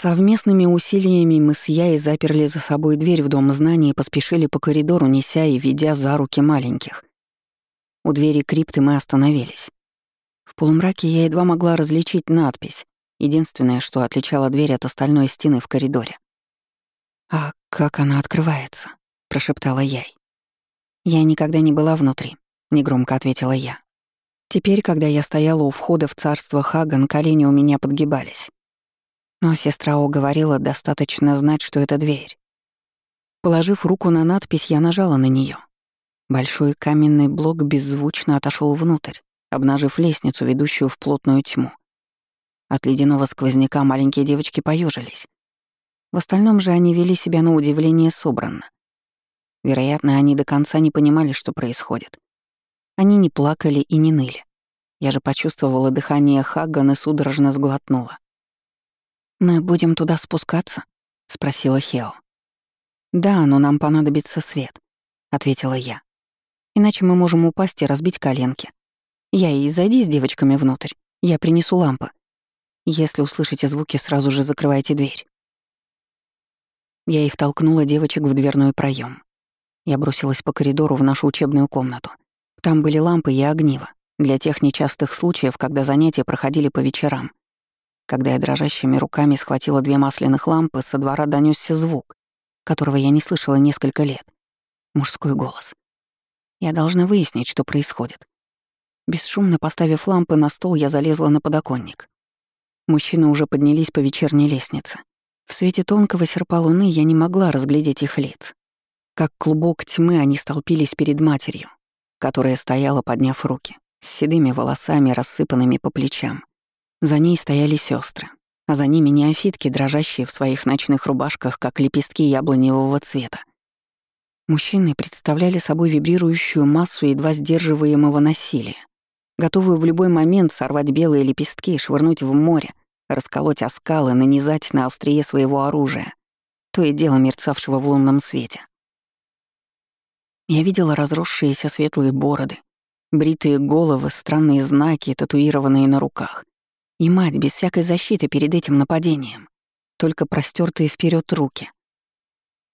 Совместными усилиями мы с Яей заперли за собой дверь в Дом знаний и поспешили по коридору, неся и ведя за руки маленьких. У двери крипты мы остановились. В полумраке я едва могла различить надпись, единственное, что отличало дверь от остальной стены в коридоре. «А как она открывается?» — прошептала Яй. «Я никогда не была внутри», — негромко ответила я. Теперь, когда я стояла у входа в царство Хаган, колени у меня подгибались. Но сестра О говорила, достаточно знать, что это дверь. Положив руку на надпись, я нажала на нее. Большой каменный блок беззвучно отошел внутрь, обнажив лестницу, ведущую в плотную тьму. От ледяного сквозняка маленькие девочки поежились. В остальном же они вели себя на удивление собранно. Вероятно, они до конца не понимали, что происходит. Они не плакали и не ныли. Я же почувствовала дыхание Хагган и судорожно сглотнула. «Мы будем туда спускаться?» — спросила Хео. «Да, но нам понадобится свет», — ответила я. «Иначе мы можем упасть и разбить коленки. Я и зайди с девочками внутрь. Я принесу лампы. Если услышите звуки, сразу же закрывайте дверь». Я и втолкнула девочек в дверной проем. Я бросилась по коридору в нашу учебную комнату. Там были лампы и огниво, для тех нечастых случаев, когда занятия проходили по вечерам. Когда я дрожащими руками схватила две масляных лампы, со двора донесся звук, которого я не слышала несколько лет. Мужской голос. Я должна выяснить, что происходит. Бесшумно поставив лампы на стол, я залезла на подоконник. Мужчины уже поднялись по вечерней лестнице. В свете тонкого серпа луны я не могла разглядеть их лиц. Как клубок тьмы они столпились перед матерью, которая стояла, подняв руки, с седыми волосами, рассыпанными по плечам. За ней стояли сестры, а за ними неофитки, дрожащие в своих ночных рубашках, как лепестки яблоневого цвета. Мужчины представляли собой вибрирующую массу едва сдерживаемого насилия, готовую в любой момент сорвать белые лепестки, швырнуть в море, расколоть оскалы, нанизать на острие своего оружия, то и дело мерцавшего в лунном свете. Я видела разросшиеся светлые бороды, бритые головы, странные знаки, татуированные на руках. И мать без всякой защиты перед этим нападением, только простертые вперед руки.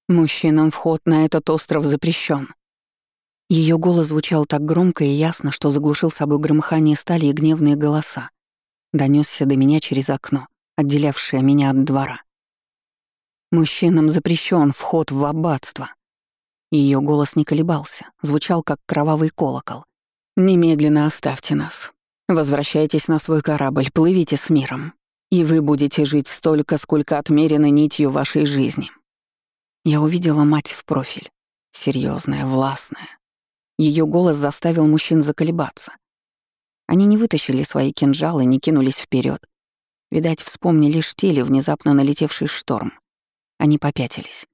Мужчинам вход на этот остров запрещен. Ее голос звучал так громко и ясно, что заглушил собой громыхание стали и гневные голоса. Донесся до меня через окно, отделявшее меня от двора. Мужчинам запрещен вход в аббатство. Ее голос не колебался, звучал как кровавый колокол. «Немедленно оставьте нас. Возвращайтесь на свой корабль, плывите с миром, и вы будете жить столько, сколько отмерено нитью вашей жизни. Я увидела мать в профиль, серьезная, властная. Ее голос заставил мужчин заколебаться. Они не вытащили свои кинжалы, не кинулись вперед. Видать, вспомнили штили, внезапно налетевший шторм. Они попятились.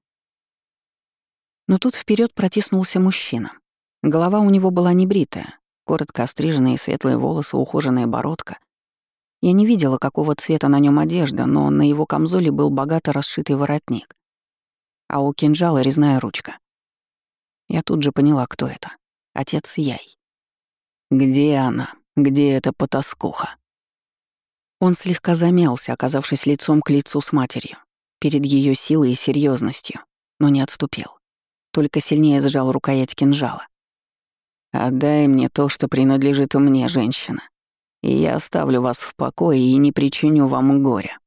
Но тут вперед протиснулся мужчина. Голова у него была небритая, коротко остриженные светлые волосы, ухоженная бородка. Я не видела, какого цвета на нем одежда, но на его камзоле был богато расшитый воротник. А у кинжала резная ручка. Я тут же поняла, кто это. Отец Яй. «Где она? Где эта потаскуха?» Он слегка замялся, оказавшись лицом к лицу с матерью, перед ее силой и серьезностью, но не отступил. Только сильнее сжал рукоять кинжала. Отдай мне то, что принадлежит мне, женщина, и я оставлю вас в покое и не причиню вам горя».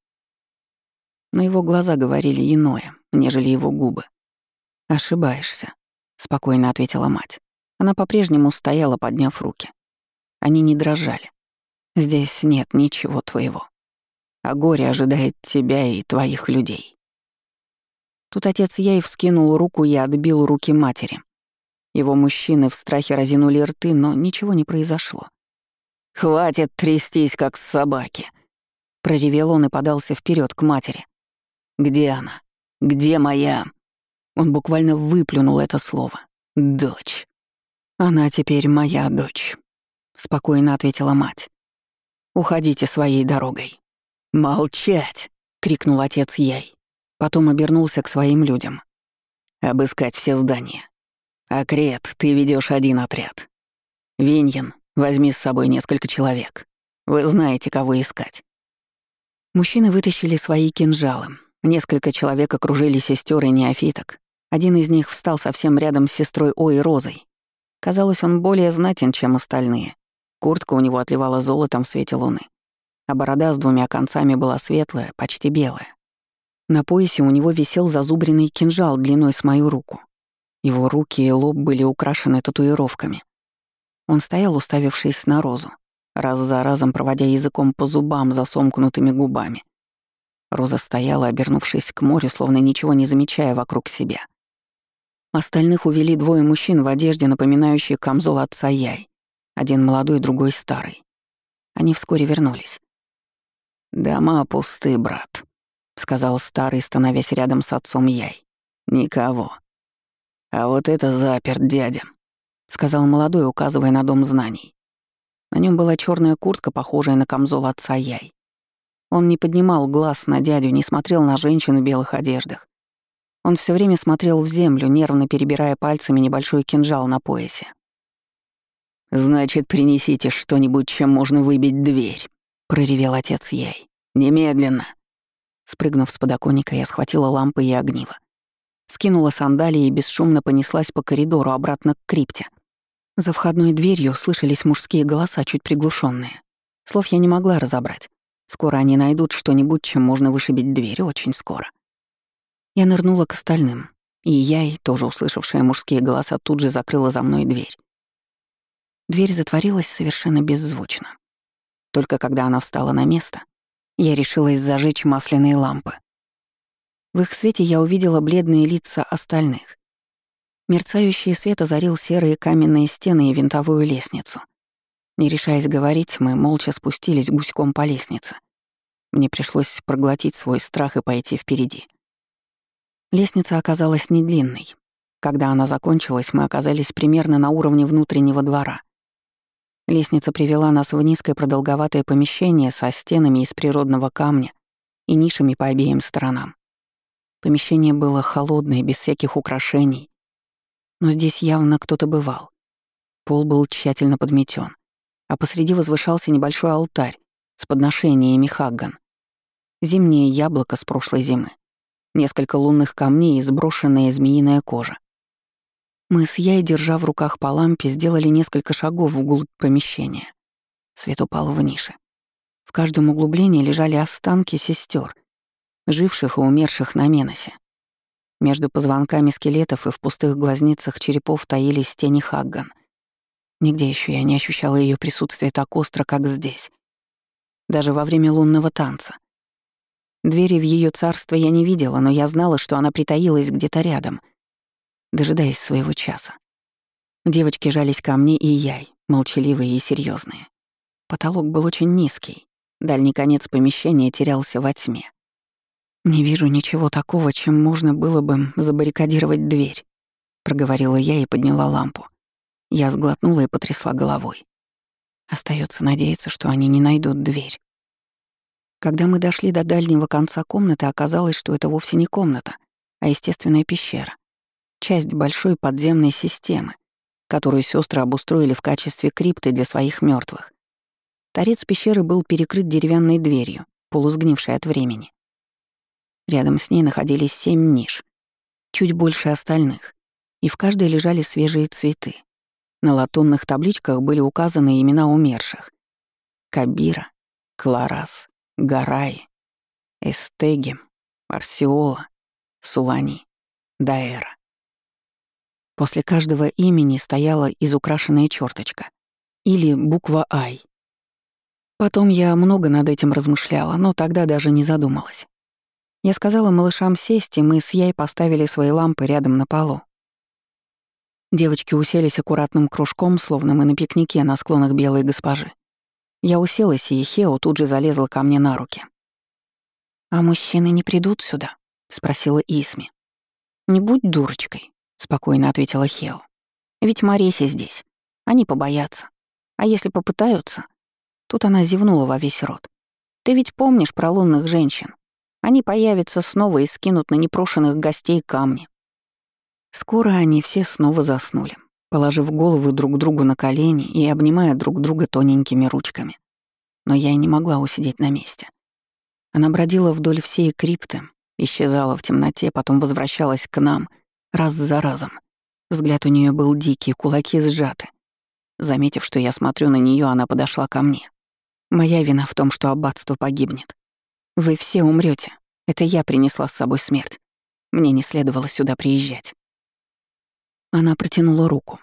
Но его глаза говорили иное, нежели его губы. «Ошибаешься», — спокойно ответила мать. Она по-прежнему стояла, подняв руки. Они не дрожали. «Здесь нет ничего твоего. А горе ожидает тебя и твоих людей». Тут отец Яй вскинул руку и отбил руки матери. Его мужчины в страхе разинули рты, но ничего не произошло. «Хватит трястись, как собаки!» Проревел он и подался вперед к матери. «Где она? Где моя?» Он буквально выплюнул это слово. «Дочь». «Она теперь моя дочь», — спокойно ответила мать. «Уходите своей дорогой». «Молчать!» — крикнул отец ей. Потом обернулся к своим людям. «Обыскать все здания. «Акрет, ты ведешь один отряд. Виньен, возьми с собой несколько человек. Вы знаете, кого искать». Мужчины вытащили свои кинжалы. Несколько человек окружили сестер и неофиток. Один из них встал совсем рядом с сестрой Ой Розой. Казалось, он более знатен, чем остальные. Куртка у него отливала золотом в свете луны, а борода с двумя концами была светлая, почти белая. На поясе у него висел зазубренный кинжал длиной с мою руку. Его руки и лоб были украшены татуировками. Он стоял, уставившись на розу, раз за разом проводя языком по зубам за сомкнутыми губами. Роза стояла, обернувшись к морю, словно ничего не замечая вокруг себя. Остальных увели двое мужчин в одежде, напоминающей камзол отца Яй. Один молодой, другой старый. Они вскоре вернулись. «Дома пусты, брат», — сказал старый, становясь рядом с отцом Яй. «Никого. А вот это заперт дядя», — сказал молодой, указывая на дом знаний. На нем была черная куртка, похожая на камзол отца Яй. Он не поднимал глаз на дядю, не смотрел на женщин в белых одеждах. Он все время смотрел в землю, нервно перебирая пальцами небольшой кинжал на поясе. «Значит, принесите что-нибудь, чем можно выбить дверь», — проревел отец Яй. «Немедленно». Спрыгнув с подоконника, я схватила лампы и огниво. Скинула сандалии и бесшумно понеслась по коридору обратно к крипте. За входной дверью слышались мужские голоса, чуть приглушенные. Слов я не могла разобрать. Скоро они найдут что-нибудь, чем можно вышибить дверь, очень скоро. Я нырнула к остальным, и я, тоже услышавшая мужские голоса, тут же закрыла за мной дверь. Дверь затворилась совершенно беззвучно. Только когда она встала на место, я решилась зажечь масляные лампы. В их свете я увидела бледные лица остальных. Мерцающий свет озарил серые каменные стены и винтовую лестницу. Не решаясь говорить, мы молча спустились гуськом по лестнице. Мне пришлось проглотить свой страх и пойти впереди. Лестница оказалась не длинной. Когда она закончилась, мы оказались примерно на уровне внутреннего двора. Лестница привела нас в низкое продолговатое помещение со стенами из природного камня и нишами по обеим сторонам. Помещение было холодное, без всяких украшений. Но здесь явно кто-то бывал. Пол был тщательно подметен, а посреди возвышался небольшой алтарь с подношениями хагган. Зимнее яблоко с прошлой зимы несколько лунных камней и сброшенная змеиная кожа. Мы с Яй, держа в руках по лампе, сделали несколько шагов вглубь помещения. Свет упал в нише. В каждом углублении лежали останки сестер, живших и умерших на Меносе. Между позвонками скелетов и в пустых глазницах черепов таились тени Хагган. Нигде еще я не ощущала ее присутствие так остро, как здесь. Даже во время лунного танца. Двери в ее царство я не видела, но я знала, что она притаилась где-то рядом, дожидаясь своего часа. Девочки жались ко мне и яй, молчаливые и серьезные. Потолок был очень низкий, дальний конец помещения терялся во тьме. «Не вижу ничего такого, чем можно было бы забаррикадировать дверь», — проговорила я и подняла лампу. Я сглотнула и потрясла головой. Остается надеяться, что они не найдут дверь. Когда мы дошли до дальнего конца комнаты, оказалось, что это вовсе не комната, а естественная пещера. Часть большой подземной системы, которую сестры обустроили в качестве крипты для своих мертвых. Торец пещеры был перекрыт деревянной дверью, полусгнившей от времени. Рядом с ней находились семь ниш, чуть больше остальных, и в каждой лежали свежие цветы. На латунных табличках были указаны имена умерших. Кабира, Кларас, Гарай, Эстеги, Арсиола, Сулани, Даэра. После каждого имени стояла изукрашенная черточка или буква «Ай». Потом я много над этим размышляла, но тогда даже не задумалась. Я сказала малышам сесть, и мы с Яй поставили свои лампы рядом на полу. Девочки уселись аккуратным кружком, словно мы на пикнике на склонах белой госпожи. Я уселась, и Хео тут же залезла ко мне на руки. «А мужчины не придут сюда?» — спросила Исми. «Не будь дурочкой», — спокойно ответила Хео. «Ведь Мареси здесь. Они побоятся. А если попытаются?» Тут она зевнула во весь рот. «Ты ведь помнишь про лунных женщин? Они появятся снова и скинут на непрошенных гостей камни». Скоро они все снова заснули положив головы друг другу на колени и обнимая друг друга тоненькими ручками. Но я и не могла усидеть на месте. Она бродила вдоль всей крипты, исчезала в темноте, потом возвращалась к нам, раз за разом. Взгляд у нее был дикий, кулаки сжаты. Заметив, что я смотрю на нее, она подошла ко мне. Моя вина в том, что аббатство погибнет. Вы все умрете. Это я принесла с собой смерть. Мне не следовало сюда приезжать. Она протянула руку.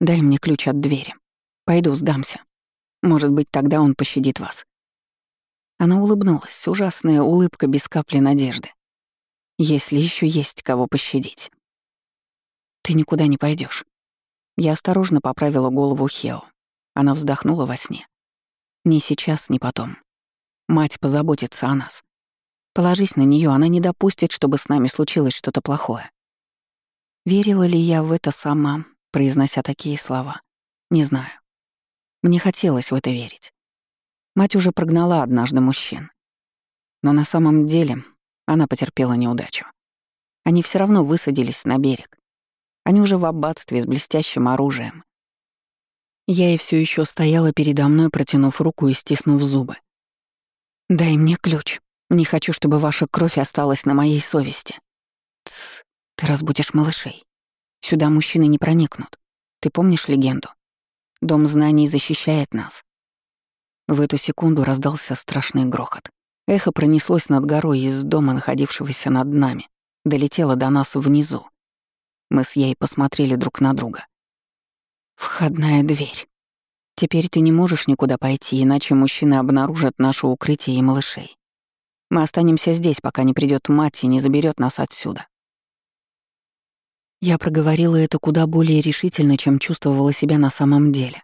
«Дай мне ключ от двери. Пойду сдамся. Может быть, тогда он пощадит вас». Она улыбнулась, ужасная улыбка без капли надежды. Если еще есть кого пощадить. Ты никуда не пойдешь. Я осторожно поправила голову Хео. Она вздохнула во сне. Ни сейчас, ни потом. Мать позаботится о нас. Положись на нее, она не допустит, чтобы с нами случилось что-то плохое. Верила ли я в это сама, произнося такие слова? Не знаю. Мне хотелось в это верить. Мать уже прогнала однажды мужчин. Но на самом деле она потерпела неудачу. Они все равно высадились на берег. Они уже в аббатстве с блестящим оружием. Я и все еще стояла передо мной, протянув руку и стиснув зубы. «Дай мне ключ. Не хочу, чтобы ваша кровь осталась на моей совести». «Тсс, ты разбудишь малышей. Сюда мужчины не проникнут. Ты помнишь легенду? Дом знаний защищает нас. В эту секунду раздался страшный грохот. Эхо пронеслось над горой из дома, находившегося над нами, долетело до нас внизу. Мы с ей посмотрели друг на друга. «Входная дверь. Теперь ты не можешь никуда пойти, иначе мужчины обнаружат наше укрытие и малышей. Мы останемся здесь, пока не придет мать и не заберет нас отсюда. Я проговорила это куда более решительно, чем чувствовала себя на самом деле.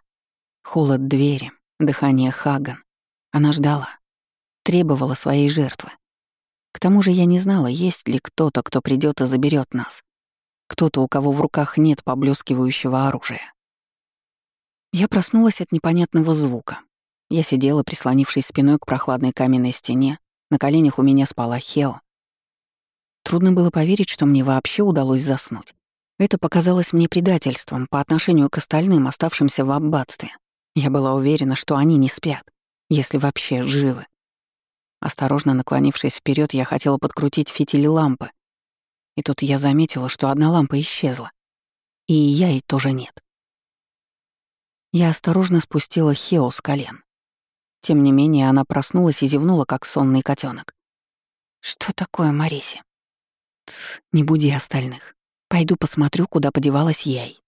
Холод двери, дыхание Хаган. Она ждала, требовала своей жертвы. К тому же я не знала, есть ли кто-то, кто придет и заберет нас. Кто-то, у кого в руках нет поблескивающего оружия. Я проснулась от непонятного звука. Я сидела, прислонившись спиной к прохладной каменной стене, на коленях у меня спала Хео. Трудно было поверить, что мне вообще удалось заснуть. Это показалось мне предательством по отношению к остальным, оставшимся в аббатстве. Я была уверена, что они не спят, если вообще живы. Осторожно наклонившись вперед, я хотела подкрутить фитили лампы. И тут я заметила, что одна лампа исчезла. И я и тоже нет. Я осторожно спустила Хео с колен. Тем не менее, она проснулась и зевнула, как сонный котенок. «Что такое, Мариси?» «Тсс, не буди остальных. Пойду посмотрю, куда подевалась Яй.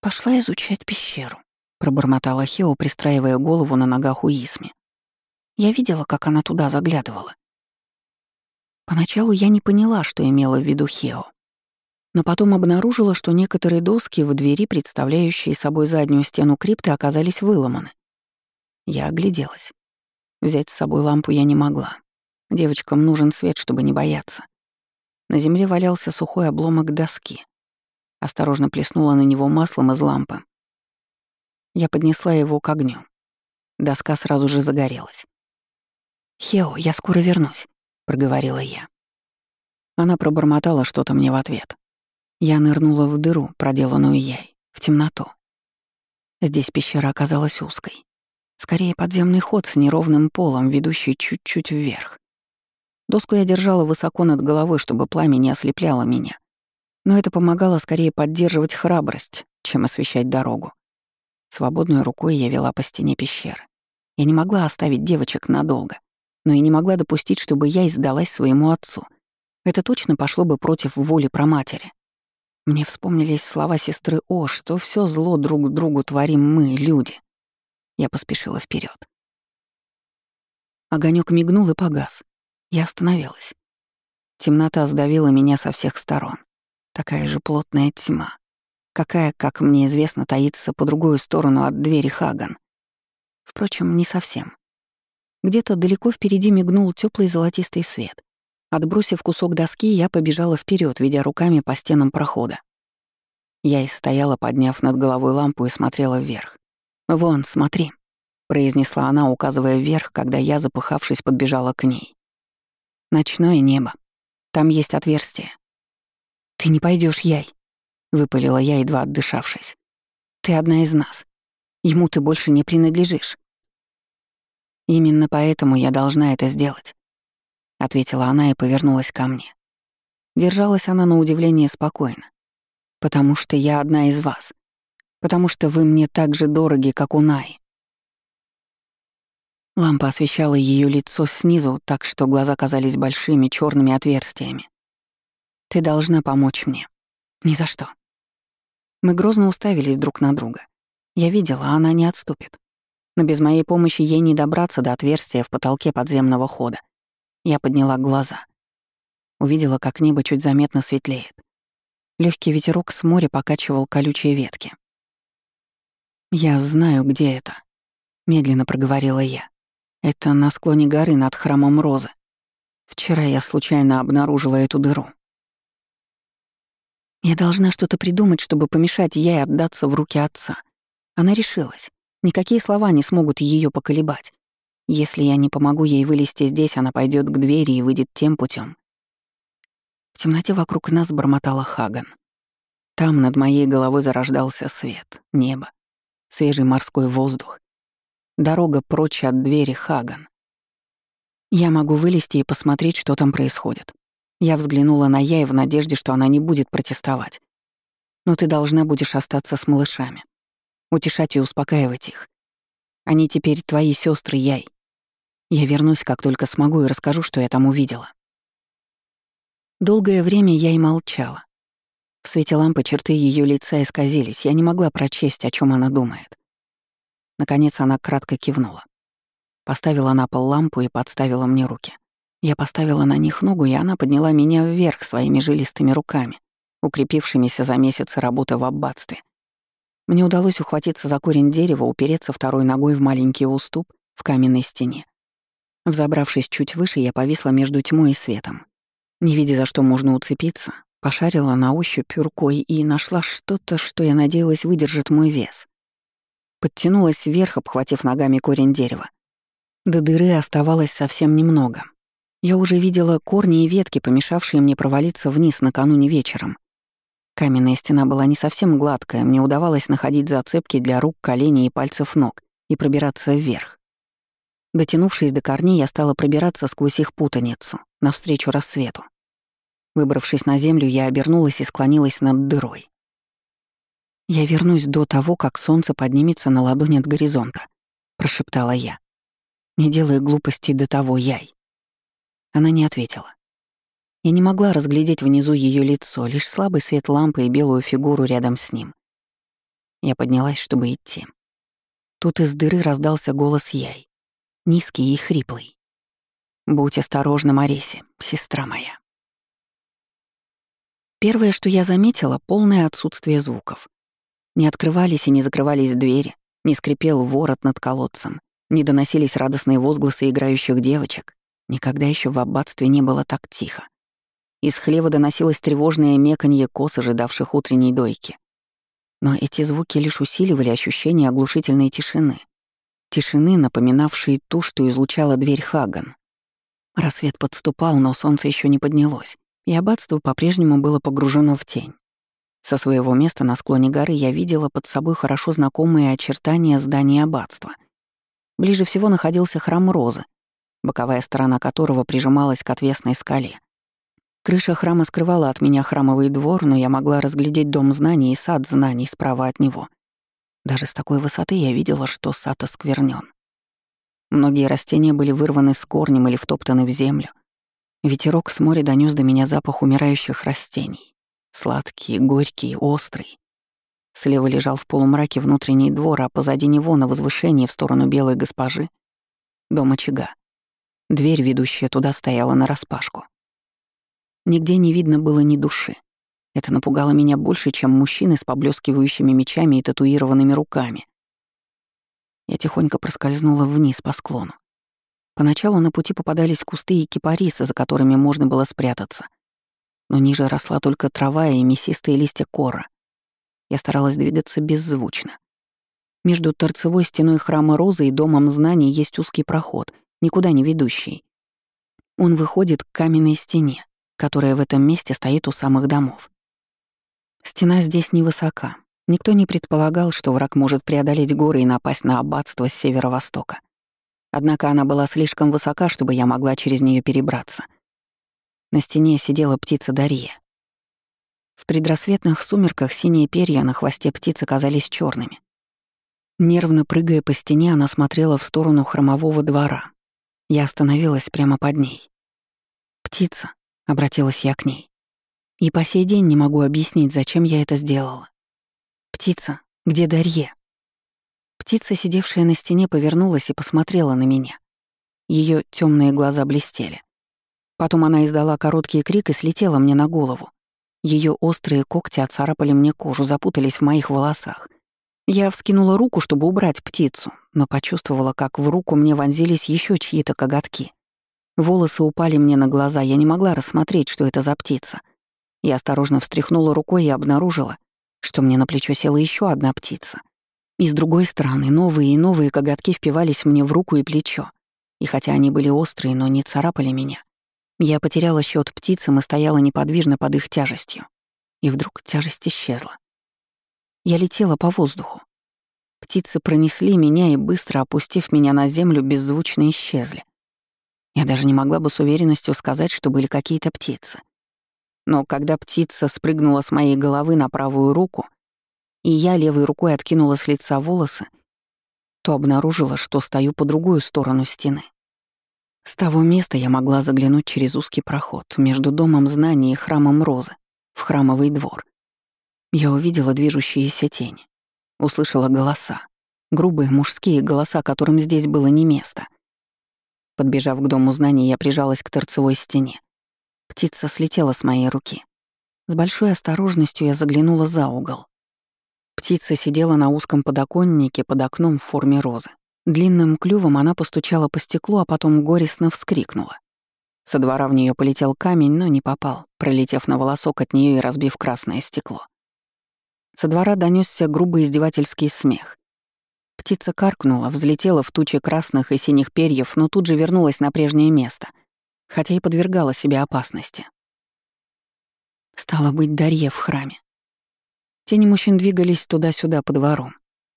Пошла изучать пещеру, пробормотала Хео, пристраивая голову на ногах у Исми. Я видела, как она туда заглядывала. Поначалу я не поняла, что имела в виду Хео. Но потом обнаружила, что некоторые доски в двери, представляющие собой заднюю стену крипты, оказались выломаны. Я огляделась. Взять с собой лампу я не могла. Девочкам нужен свет, чтобы не бояться. На земле валялся сухой обломок доски. Осторожно плеснула на него маслом из лампы. Я поднесла его к огню. Доска сразу же загорелась. «Хео, я скоро вернусь», — проговорила я. Она пробормотала что-то мне в ответ. Я нырнула в дыру, проделанную яй, в темноту. Здесь пещера оказалась узкой. Скорее подземный ход с неровным полом, ведущий чуть-чуть вверх. Доску я держала высоко над головой, чтобы пламя не ослепляло меня. Но это помогало скорее поддерживать храбрость, чем освещать дорогу. Свободной рукой я вела по стене пещеры. Я не могла оставить девочек надолго, но и не могла допустить, чтобы я издалась своему отцу. Это точно пошло бы против воли проматери. Мне вспомнились слова сестры О, что все зло друг другу творим мы, люди. Я поспешила вперед. Огонек мигнул и погас. Я остановилась. Темнота сдавила меня со всех сторон. Такая же плотная тьма. Какая, как мне известно, таится по другую сторону от двери Хаган. Впрочем, не совсем. Где-то далеко впереди мигнул теплый золотистый свет. Отбросив кусок доски, я побежала вперед, ведя руками по стенам прохода. Я и стояла, подняв над головой лампу и смотрела вверх. «Вон, смотри», — произнесла она, указывая вверх, когда я, запыхавшись, подбежала к ней. Ночное небо. Там есть отверстие. «Ты не пойдешь, Яй», — выпалила я, едва отдышавшись. «Ты одна из нас. Ему ты больше не принадлежишь». Именно поэтому я должна это сделать, ответила она и повернулась ко мне. Держалась она на удивление спокойно. Потому что я одна из вас. Потому что вы мне так же дороги, как у Наи. Лампа освещала ее лицо снизу, так что глаза казались большими черными отверстиями. Ты должна помочь мне. Ни за что. Мы грозно уставились друг на друга. Я видела, она не отступит. Но без моей помощи ей не добраться до отверстия в потолке подземного хода. Я подняла глаза. Увидела, как небо чуть заметно светлеет. Легкий ветерок с моря покачивал колючие ветки. «Я знаю, где это», — медленно проговорила я. «Это на склоне горы над храмом Розы. Вчера я случайно обнаружила эту дыру». Я должна что-то придумать, чтобы помешать ей отдаться в руки отца. Она решилась. Никакие слова не смогут ее поколебать. Если я не помогу ей вылезти здесь, она пойдет к двери и выйдет тем путем. В темноте вокруг нас бормотала Хаган. Там над моей головой зарождался свет, небо, свежий морской воздух. Дорога прочь от двери Хаган. Я могу вылезти и посмотреть, что там происходит. Я взглянула на Яй в надежде, что она не будет протестовать. Но ты должна будешь остаться с малышами. Утешать и успокаивать их. Они теперь твои сестры Яй. Я вернусь, как только смогу, и расскажу, что я там увидела. Долгое время я и молчала. В свете лампы черты ее лица исказились, я не могла прочесть, о чем она думает. Наконец она кратко кивнула. Поставила на пол лампу и подставила мне руки. Я поставила на них ногу, и она подняла меня вверх своими жилистыми руками, укрепившимися за месяцы работы в аббатстве. Мне удалось ухватиться за корень дерева, упереться второй ногой в маленький уступ в каменной стене. Взобравшись чуть выше, я повисла между тьмой и светом. Не видя, за что можно уцепиться, пошарила на ощупь рукой и нашла что-то, что я надеялась выдержит мой вес. Подтянулась вверх, обхватив ногами корень дерева. До дыры оставалось совсем немного, я уже видела корни и ветки, помешавшие мне провалиться вниз накануне вечером. Каменная стена была не совсем гладкая, мне удавалось находить зацепки для рук, коленей и пальцев ног и пробираться вверх. Дотянувшись до корней, я стала пробираться сквозь их путаницу, навстречу рассвету. Выбравшись на землю, я обернулась и склонилась над дырой. «Я вернусь до того, как солнце поднимется на ладони от горизонта», — прошептала я. «Не делай глупостей до того, Яй». Она не ответила. Я не могла разглядеть внизу ее лицо, лишь слабый свет лампы и белую фигуру рядом с ним. Я поднялась, чтобы идти. Тут из дыры раздался голос Яй, низкий и хриплый. «Будь осторожна, Мареси, сестра моя». Первое, что я заметила — полное отсутствие звуков. Не открывались и не закрывались двери, не скрипел ворот над колодцем, не доносились радостные возгласы играющих девочек, Никогда еще в аббатстве не было так тихо. Из хлева доносилось тревожное меканье кос, ожидавших утренней дойки. Но эти звуки лишь усиливали ощущение оглушительной тишины. Тишины, напоминавшей ту, что излучала дверь Хаган. Рассвет подступал, но солнце еще не поднялось, и аббатство по-прежнему было погружено в тень. Со своего места на склоне горы я видела под собой хорошо знакомые очертания здания аббатства. Ближе всего находился храм Розы, боковая сторона которого прижималась к отвесной скале. Крыша храма скрывала от меня храмовый двор, но я могла разглядеть дом знаний и сад знаний справа от него. Даже с такой высоты я видела, что сад осквернен. Многие растения были вырваны с корнем или втоптаны в землю. Ветерок с моря донес до меня запах умирающих растений. Сладкий, горький, острый. Слева лежал в полумраке внутренний двор, а позади него, на возвышении в сторону белой госпожи, дом очага. Дверь, ведущая туда, стояла нараспашку. Нигде не видно было ни души. Это напугало меня больше, чем мужчины с поблескивающими мечами и татуированными руками. Я тихонько проскользнула вниз по склону. Поначалу на пути попадались кусты и кипарисы, за которыми можно было спрятаться. Но ниже росла только трава и мясистые листья кора. Я старалась двигаться беззвучно. Между торцевой стеной храма Розы и домом знаний есть узкий проход, никуда не ведущий. Он выходит к каменной стене, которая в этом месте стоит у самых домов. Стена здесь невысока. Никто не предполагал, что враг может преодолеть горы и напасть на аббатство с северо-востока. Однако она была слишком высока, чтобы я могла через нее перебраться. На стене сидела птица Дарья. В предрассветных сумерках синие перья на хвосте птицы казались черными. Нервно прыгая по стене, она смотрела в сторону хромового двора. Я остановилась прямо под ней. «Птица», — обратилась я к ней. И по сей день не могу объяснить, зачем я это сделала. «Птица, где Дарье?» Птица, сидевшая на стене, повернулась и посмотрела на меня. Ее темные глаза блестели. Потом она издала короткий крик и слетела мне на голову. Ее острые когти отцарапали мне кожу, запутались в моих волосах. Я вскинула руку, чтобы убрать птицу, но почувствовала, как в руку мне вонзились еще чьи-то коготки. Волосы упали мне на глаза, я не могла рассмотреть, что это за птица. Я осторожно встряхнула рукой и обнаружила, что мне на плечо села еще одна птица. И с другой стороны, новые и новые коготки впивались мне в руку и плечо. И хотя они были острые, но не царапали меня, я потеряла счет птицам и стояла неподвижно под их тяжестью. И вдруг тяжесть исчезла. Я летела по воздуху. Птицы пронесли меня и, быстро опустив меня на землю, беззвучно исчезли. Я даже не могла бы с уверенностью сказать, что были какие-то птицы. Но когда птица спрыгнула с моей головы на правую руку, и я левой рукой откинула с лица волосы, то обнаружила, что стою по другую сторону стены. С того места я могла заглянуть через узкий проход между домом знаний и храмом Розы в храмовый двор. Я увидела движущиеся тени, услышала голоса, грубые мужские голоса, которым здесь было не место. Подбежав к дому знаний, я прижалась к торцевой стене. Птица слетела с моей руки. С большой осторожностью я заглянула за угол. Птица сидела на узком подоконнике под окном в форме розы. Длинным клювом она постучала по стеклу, а потом горестно вскрикнула. Со двора в нее полетел камень, но не попал, пролетев на волосок от нее и разбив красное стекло. Со двора донесся грубый издевательский смех. Птица каркнула, взлетела в тучи красных и синих перьев, но тут же вернулась на прежнее место, хотя и подвергала себе опасности. Стало быть, Дарья в храме. Тени мужчин двигались туда-сюда по двору.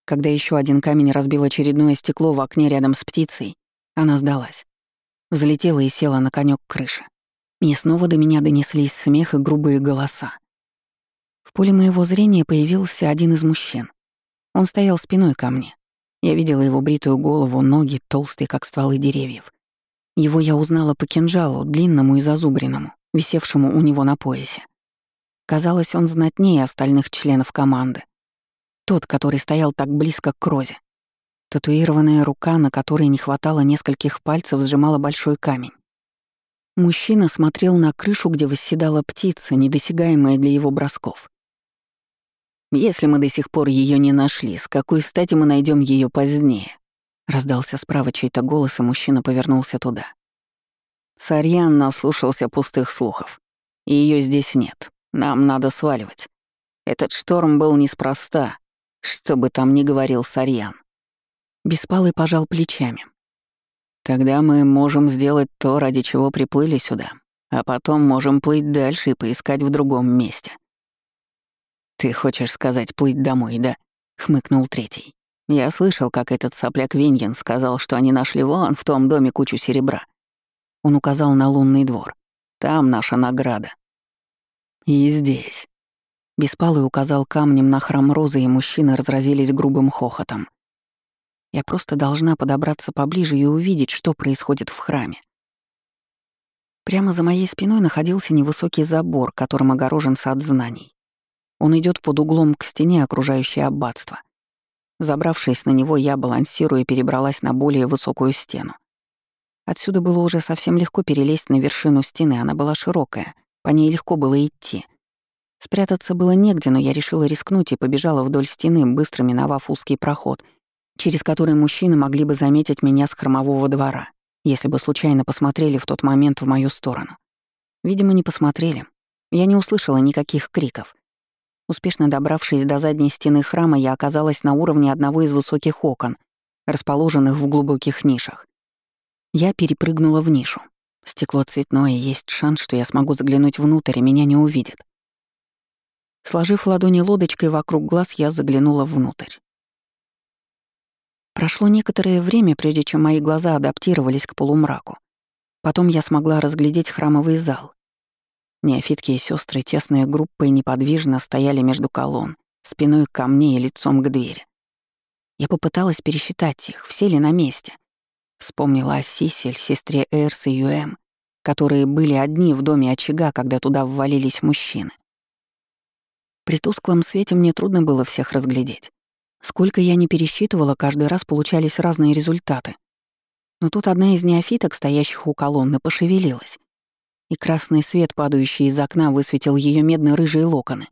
Когда еще один камень разбил очередное стекло в окне рядом с птицей, она сдалась. Взлетела и села на конек крыши. И снова до меня донеслись смех и грубые голоса. В поле моего зрения появился один из мужчин. Он стоял спиной ко мне. Я видела его бритую голову, ноги, толстые, как стволы деревьев. Его я узнала по кинжалу, длинному и зазубренному, висевшему у него на поясе. Казалось, он знатнее остальных членов команды. Тот, который стоял так близко к Розе. Татуированная рука, на которой не хватало нескольких пальцев, сжимала большой камень. Мужчина смотрел на крышу, где восседала птица, недосягаемая для его бросков. «Если мы до сих пор ее не нашли, с какой стати мы найдем ее позднее?» Раздался справа чей-то голос, и мужчина повернулся туда. Сарьян наслушался пустых слухов. Ее здесь нет. Нам надо сваливать. Этот шторм был неспроста, что бы там ни говорил Сарьян. Беспалый пожал плечами. Тогда мы можем сделать то, ради чего приплыли сюда, а потом можем плыть дальше и поискать в другом месте. «Ты хочешь сказать плыть домой, да?» — хмыкнул третий. «Я слышал, как этот сопляк Виньен сказал, что они нашли вон в том доме кучу серебра». Он указал на лунный двор. «Там наша награда». «И здесь». Беспалый указал камнем на храм Розы, и мужчины разразились грубым хохотом. Я просто должна подобраться поближе и увидеть, что происходит в храме. Прямо за моей спиной находился невысокий забор, которым огорожен сад знаний. Он идет под углом к стене, окружающей аббатство. Забравшись на него, я, балансируя, перебралась на более высокую стену. Отсюда было уже совсем легко перелезть на вершину стены, она была широкая, по ней легко было идти. Спрятаться было негде, но я решила рискнуть и побежала вдоль стены, быстро миновав узкий проход, через который мужчины могли бы заметить меня с хромового двора, если бы случайно посмотрели в тот момент в мою сторону. Видимо, не посмотрели. Я не услышала никаких криков. Успешно добравшись до задней стены храма, я оказалась на уровне одного из высоких окон, расположенных в глубоких нишах. Я перепрыгнула в нишу. Стекло цветное, есть шанс, что я смогу заглянуть внутрь, и меня не увидят. Сложив ладони лодочкой вокруг глаз, я заглянула внутрь. Прошло некоторое время, прежде чем мои глаза адаптировались к полумраку. Потом я смогла разглядеть храмовый зал. Неофитки и сестры тесной группой неподвижно стояли между колонн, спиной ко мне и лицом к двери. Я попыталась пересчитать их, все ли на месте. Вспомнила о Сисель, сестре Эрс и Юэм, которые были одни в доме очага, когда туда ввалились мужчины. При тусклом свете мне трудно было всех разглядеть. Сколько я не пересчитывала, каждый раз получались разные результаты. Но тут одна из неофиток, стоящих у колонны, пошевелилась, и красный свет, падающий из окна, высветил ее медно-рыжие локоны.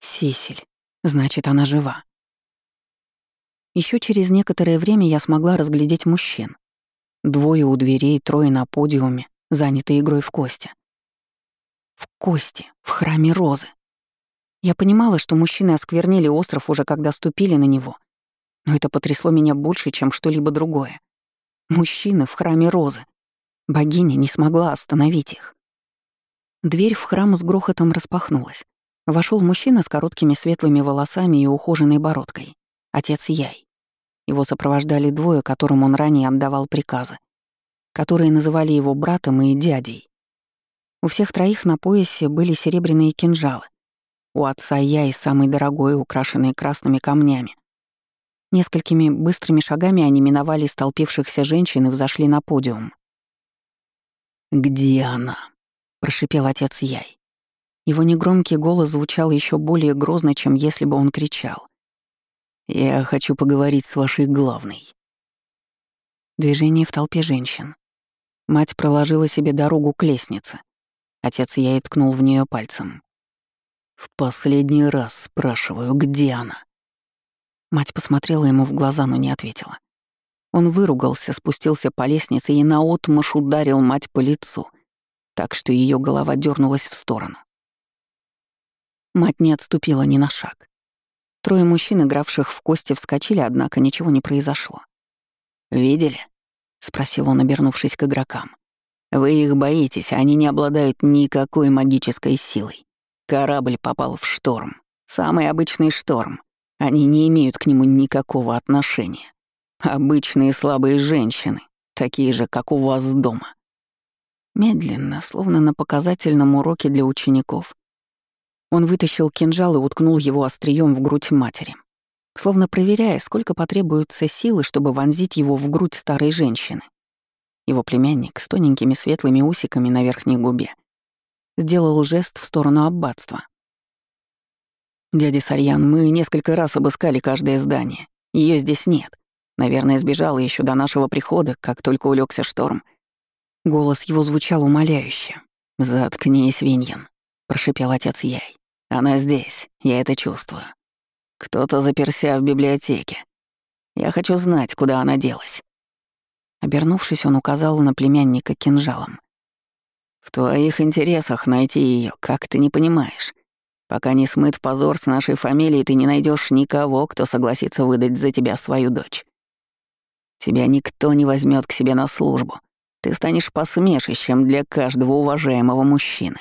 Сисель. Значит, она жива. Еще через некоторое время я смогла разглядеть мужчин. Двое у дверей, трое на подиуме, занятые игрой в кости. В кости, в храме Розы. Я понимала, что мужчины осквернили остров уже когда ступили на него. Но это потрясло меня больше, чем что-либо другое. Мужчины в храме Розы. Богиня не смогла остановить их. Дверь в храм с грохотом распахнулась. Вошел мужчина с короткими светлыми волосами и ухоженной бородкой. Отец Яй. Его сопровождали двое, которым он ранее отдавал приказы, которые называли его братом и дядей. У всех троих на поясе были серебряные кинжалы, у отца я и самый дорогой, украшенный красными камнями. Несколькими быстрыми шагами они миновали столпившихся женщин и взошли на подиум. «Где она?» — прошипел отец Яй. Его негромкий голос звучал еще более грозно, чем если бы он кричал. «Я хочу поговорить с вашей главной». Движение в толпе женщин. Мать проложила себе дорогу к лестнице. Отец Яй ткнул в нее пальцем. В последний раз спрашиваю, где она?» Мать посмотрела ему в глаза, но не ответила. Он выругался, спустился по лестнице и наотмашь ударил мать по лицу, так что ее голова дернулась в сторону. Мать не отступила ни на шаг. Трое мужчин, игравших в кости, вскочили, однако ничего не произошло. «Видели?» — спросил он, обернувшись к игрокам. «Вы их боитесь, они не обладают никакой магической силой. Корабль попал в шторм. Самый обычный шторм. Они не имеют к нему никакого отношения. Обычные слабые женщины, такие же, как у вас дома. Медленно, словно на показательном уроке для учеников, он вытащил кинжал и уткнул его острием в грудь матери, словно проверяя, сколько потребуется силы, чтобы вонзить его в грудь старой женщины. Его племянник с тоненькими светлыми усиками на верхней губе сделал жест в сторону аббатства. «Дядя Сарьян, мы несколько раз обыскали каждое здание. Ее здесь нет. Наверное, сбежала еще до нашего прихода, как только улегся шторм». Голос его звучал умоляюще. «Заткнись, Виньян», — прошипел отец Яй. «Она здесь, я это чувствую. Кто-то заперся в библиотеке. Я хочу знать, куда она делась». Обернувшись, он указал на племянника кинжалом. В твоих интересах найти ее, как ты не понимаешь. Пока не смыт позор с нашей фамилией, ты не найдешь никого, кто согласится выдать за тебя свою дочь. Тебя никто не возьмет к себе на службу. Ты станешь посмешищем для каждого уважаемого мужчины.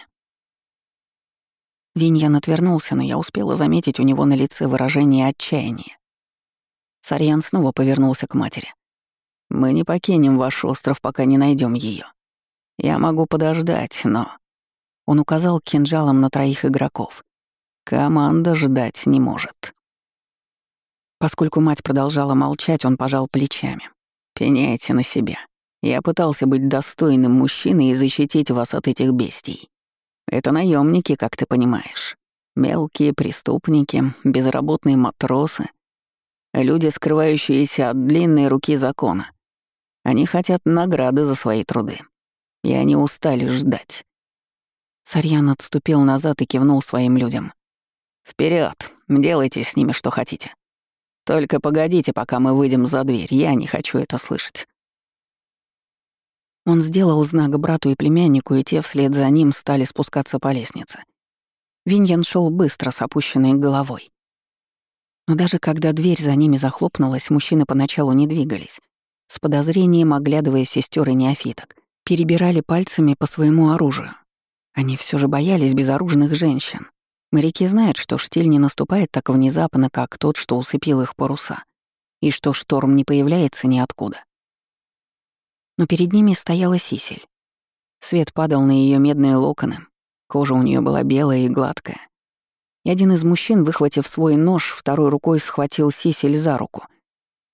Виньян отвернулся, но я успела заметить у него на лице выражение отчаяния. Сарьян снова повернулся к матери. «Мы не покинем ваш остров, пока не найдем ее. Я могу подождать, но...» Он указал кинжалом на троих игроков. «Команда ждать не может». Поскольку мать продолжала молчать, он пожал плечами. «Пеняйте на себя. Я пытался быть достойным мужчиной и защитить вас от этих бестий. Это наемники, как ты понимаешь. Мелкие преступники, безработные матросы, люди, скрывающиеся от длинной руки закона. Они хотят награды за свои труды и они устали ждать. Сарьян отступил назад и кивнул своим людям. Вперед, делайте с ними что хотите. Только погодите, пока мы выйдем за дверь, я не хочу это слышать». Он сделал знак брату и племяннику, и те вслед за ним стали спускаться по лестнице. Виньян шел быстро с опущенной головой. Но даже когда дверь за ними захлопнулась, мужчины поначалу не двигались, с подозрением оглядывая сестер и неофиток перебирали пальцами по своему оружию. Они все же боялись безоружных женщин. Моряки знают, что штиль не наступает так внезапно, как тот, что усыпил их паруса. и что шторм не появляется ниоткуда. Но перед ними стояла Сисель. Свет падал на ее медные локоны, кожа у нее была белая и гладкая. И один из мужчин, выхватив свой нож, второй рукой схватил Сисель за руку.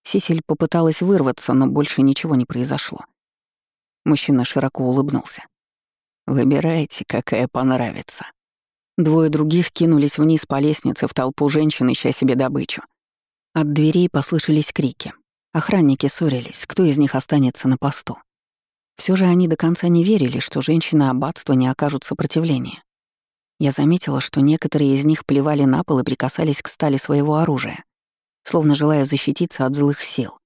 Сисель попыталась вырваться, но больше ничего не произошло. Мужчина широко улыбнулся. «Выбирайте, какая понравится». Двое других кинулись вниз по лестнице в толпу женщин, ища себе добычу. От дверей послышались крики. Охранники ссорились, кто из них останется на посту. Все же они до конца не верили, что женщины аббатства не окажут сопротивления. Я заметила, что некоторые из них плевали на пол и прикасались к стали своего оружия, словно желая защититься от злых сил.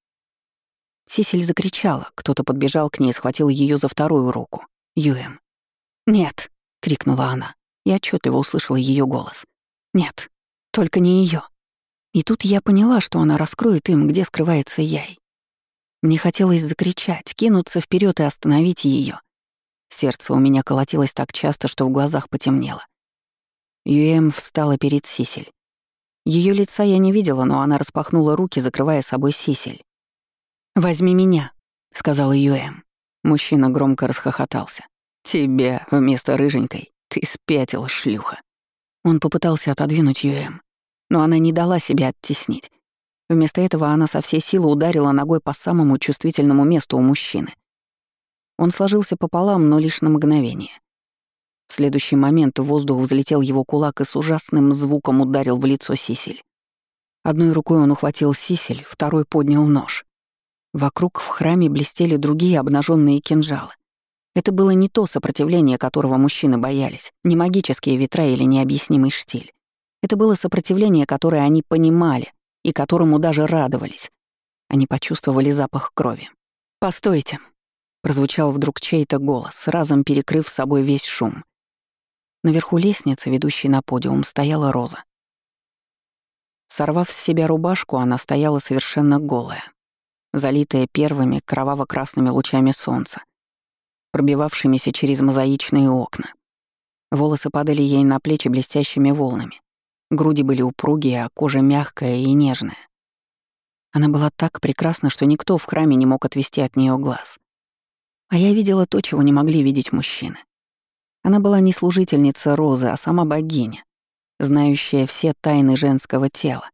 Сисель закричала, кто-то подбежал к ней и схватил ее за вторую руку. Юэм. «Нет!» — крикнула она. Я отчетливо услышала ее голос. «Нет, только не ее. И тут я поняла, что она раскроет им, где скрывается Яй. Мне хотелось закричать, кинуться вперед и остановить ее. Сердце у меня колотилось так часто, что в глазах потемнело. Юэм встала перед Сисель. Ее лица я не видела, но она распахнула руки, закрывая собой Сисель. «Возьми меня», — сказала Юэм. Мужчина громко расхохотался. «Тебя вместо рыженькой. Ты спятила, шлюха». Он попытался отодвинуть Юэм, но она не дала себя оттеснить. Вместо этого она со всей силы ударила ногой по самому чувствительному месту у мужчины. Он сложился пополам, но лишь на мгновение. В следующий момент в воздух взлетел его кулак и с ужасным звуком ударил в лицо Сисель. Одной рукой он ухватил Сисель, второй поднял нож. Вокруг в храме блестели другие обнаженные кинжалы. Это было не то сопротивление, которого мужчины боялись, не магические ветра или необъяснимый штиль. Это было сопротивление, которое они понимали и которому даже радовались. Они почувствовали запах крови. «Постойте!» — прозвучал вдруг чей-то голос, разом перекрыв собой весь шум. Наверху лестницы, ведущей на подиум, стояла Роза. Сорвав с себя рубашку, она стояла совершенно голая, залитая первыми кроваво-красными лучами солнца, пробивавшимися через мозаичные окна. Волосы падали ей на плечи блестящими волнами. Груди были упругие, а кожа мягкая и нежная. Она была так прекрасна, что никто в храме не мог отвести от нее глаз. А я видела то, чего не могли видеть мужчины. Она была не служительница Розы, а сама богиня, знающая все тайны женского тела,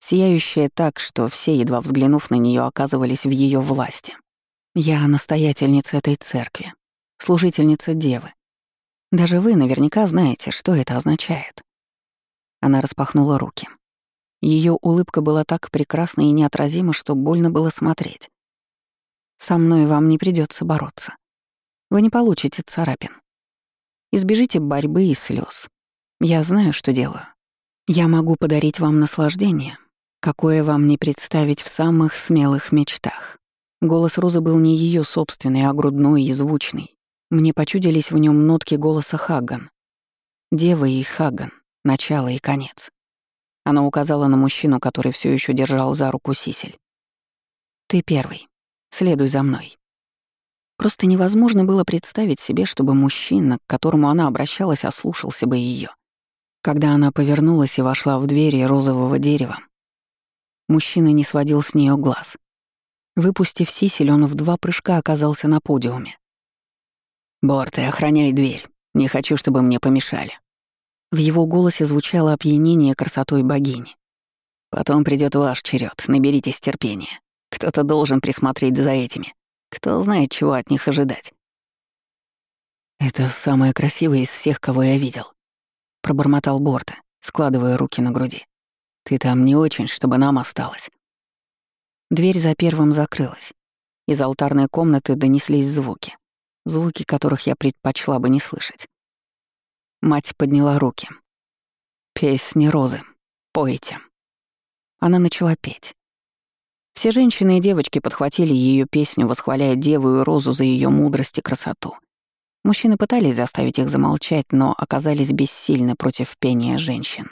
сияющая так, что все, едва взглянув на нее, оказывались в ее власти. Я настоятельница этой церкви, служительница Девы. Даже вы наверняка знаете, что это означает. Она распахнула руки. Ее улыбка была так прекрасна и неотразима, что больно было смотреть. «Со мной вам не придется бороться. Вы не получите царапин. Избежите борьбы и слез. Я знаю, что делаю. Я могу подарить вам наслаждение, какое вам не представить в самых смелых мечтах». Голос Розы был не ее собственный, а грудной и звучный. Мне почудились в нем нотки голоса Хаган. Дева и Хаган начало и конец. Она указала на мужчину, который все еще держал за руку Сисель. «Ты первый. Следуй за мной». Просто невозможно было представить себе, чтобы мужчина, к которому она обращалась, ослушался бы ее. Когда она повернулась и вошла в двери розового дерева, мужчина не сводил с нее глаз. Выпустив Сисель, он в два прыжка оказался на подиуме. «Борты, охраняй дверь. Не хочу, чтобы мне помешали». В его голосе звучало опьянение красотой богини. «Потом придет ваш черед, наберитесь терпения. Кто-то должен присмотреть за этими. Кто знает, чего от них ожидать». «Это самое красивое из всех, кого я видел», — пробормотал Борта, складывая руки на груди. «Ты там не очень, чтобы нам осталось». Дверь за первым закрылась. Из алтарной комнаты донеслись звуки. Звуки, которых я предпочла бы не слышать. Мать подняла руки. «Песни Розы. Пойте». Она начала петь. Все женщины и девочки подхватили ее песню, восхваляя Деву и Розу за ее мудрость и красоту. Мужчины пытались заставить их замолчать, но оказались бессильны против пения женщин.